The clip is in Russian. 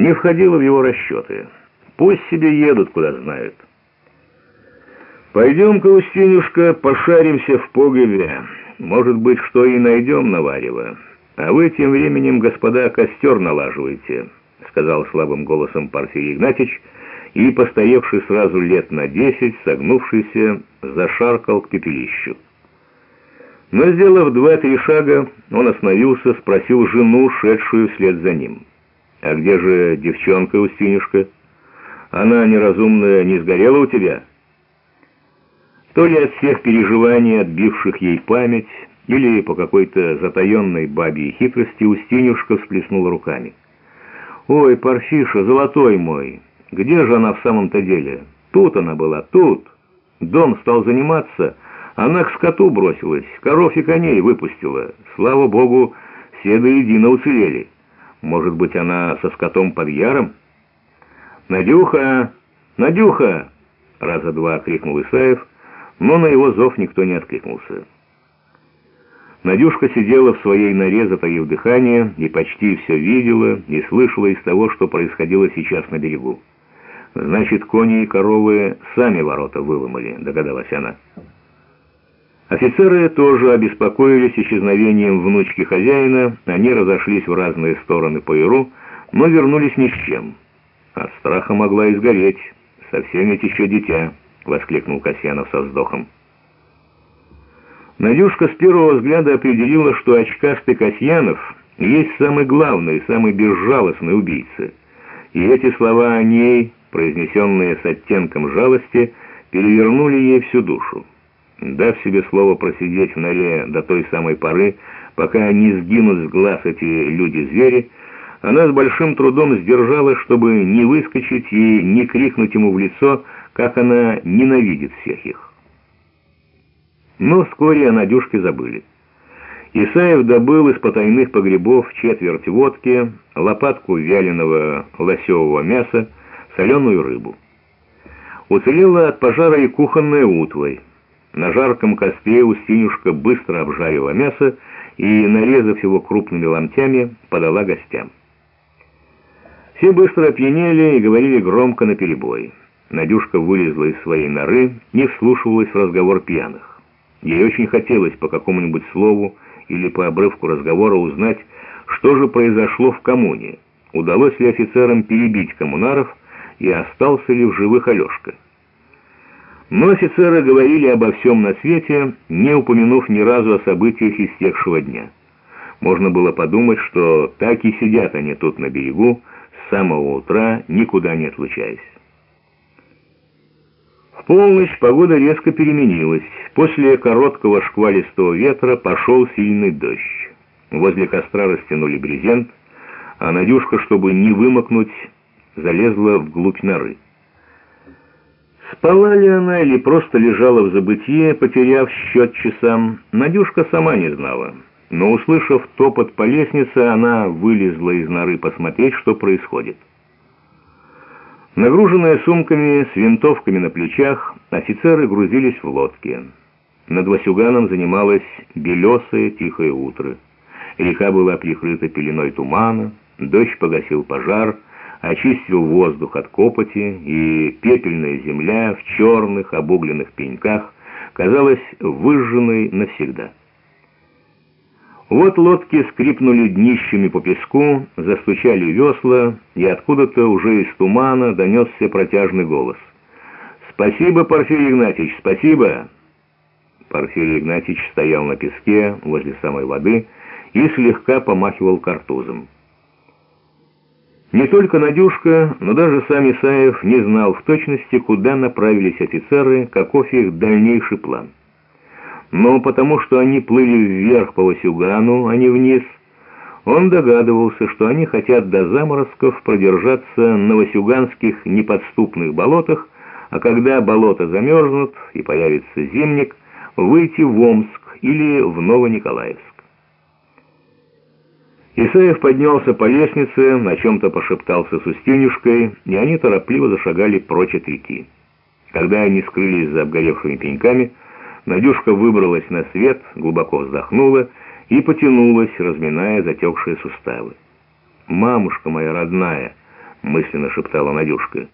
не входило в его расчеты. Пусть себе едут, куда знают. «Пойдем-ка, Устинюшка, пошаримся в погребе. Может быть, что и найдем наварево. А вы тем временем, господа, костер налаживайте», — сказал слабым голосом Порфирий Игнатьич, и, постоявший сразу лет на десять, согнувшийся, зашаркал к пепелищу. Но, сделав два-три шага, он остановился, спросил жену, шедшую вслед за ним. «А где же девчонка, Устинюшка? Она неразумная не сгорела у тебя?» То ли от всех переживаний, отбивших ей память, или по какой-то затаенной бабьей хитрости Устинюшка всплеснула руками. «Ой, Парфиша, золотой мой, где же она в самом-то деле? Тут она была, тут!» Дом стал заниматься, она к скоту бросилась, коров и коней выпустила. Слава богу, все до едино уцелели. Может быть, она со скотом под яром? «Надюха! Надюха!» Раза два крикнул Исаев, но на его зов никто не откликнулся. Надюшка сидела в своей норе, затаив дыхание, и почти все видела и слышала из того, что происходило сейчас на берегу. «Значит, кони и коровы сами ворота выломали», — догадалась она. Офицеры тоже обеспокоились исчезновением внучки хозяина, они разошлись в разные стороны по Иру, но вернулись ни с чем. От страха могла и сгореть, совсем ведь еще дитя, — воскликнул Касьянов со вздохом. Надюшка с первого взгляда определила, что очкастый Касьянов есть самый главный, самый безжалостный убийца. И эти слова о ней, произнесенные с оттенком жалости, перевернули ей всю душу. Дав себе слово просидеть в норе до той самой поры, пока не сгинут с глаз эти люди-звери, она с большим трудом сдержалась, чтобы не выскочить и не крикнуть ему в лицо, как она ненавидит всех их. Но вскоре о Надюшке забыли. Исаев добыл из потайных погребов четверть водки, лопатку вяленого лосевого мяса, соленую рыбу. Уцелела от пожара и кухонная утварь. На жарком костре Устинюшка быстро обжарила мясо и, нарезав его крупными ломтями, подала гостям. Все быстро опьянели и говорили громко наперебой. Надюшка вылезла из своей норы, не вслушивалась в разговор пьяных. Ей очень хотелось по какому-нибудь слову или по обрывку разговора узнать, что же произошло в коммуне, удалось ли офицерам перебить коммунаров и остался ли в живых Алешка. Но офицеры говорили обо всем на свете, не упомянув ни разу о событиях истекшего дня. Можно было подумать, что так и сидят они тут на берегу, с самого утра, никуда не отлучаясь. В полночь погода резко переменилась. После короткого шквалистого ветра пошел сильный дождь. Возле костра растянули брезент, а Надюшка, чтобы не вымокнуть, залезла вглубь норы. Спала ли она или просто лежала в забытье, потеряв счет часам, Надюшка сама не знала. Но, услышав топот по лестнице, она вылезла из норы посмотреть, что происходит. Нагруженные сумками с винтовками на плечах, офицеры грузились в лодке. Над Васюганом занималось белесое тихое утро. Река была прикрыта пеленой тумана, дождь погасил пожар — очистил воздух от копоти, и пепельная земля в черных обугленных пеньках казалась выжженной навсегда. Вот лодки скрипнули днищами по песку, застучали весла, и откуда-то уже из тумана донесся протяжный голос. «Спасибо, Порфирий Игнатьич, спасибо!» Порфирий Игнатьич стоял на песке возле самой воды и слегка помахивал картузом. Не только Надюшка, но даже сам Исаев не знал в точности, куда направились офицеры, каков их дальнейший план. Но потому что они плыли вверх по Васюгану, а не вниз, он догадывался, что они хотят до заморозков продержаться на васюганских неподступных болотах, а когда болота замерзнут и появится зимник, выйти в Омск или в Новониколаевск. Исаев поднялся по лестнице, на чем-то пошептался с Устинюшкой, и они торопливо зашагали прочь от реки. Когда они скрылись за обгоревшими пеньками, Надюшка выбралась на свет, глубоко вздохнула и потянулась, разминая затекшие суставы. «Мамушка моя родная, мысленно шептала Надюшка.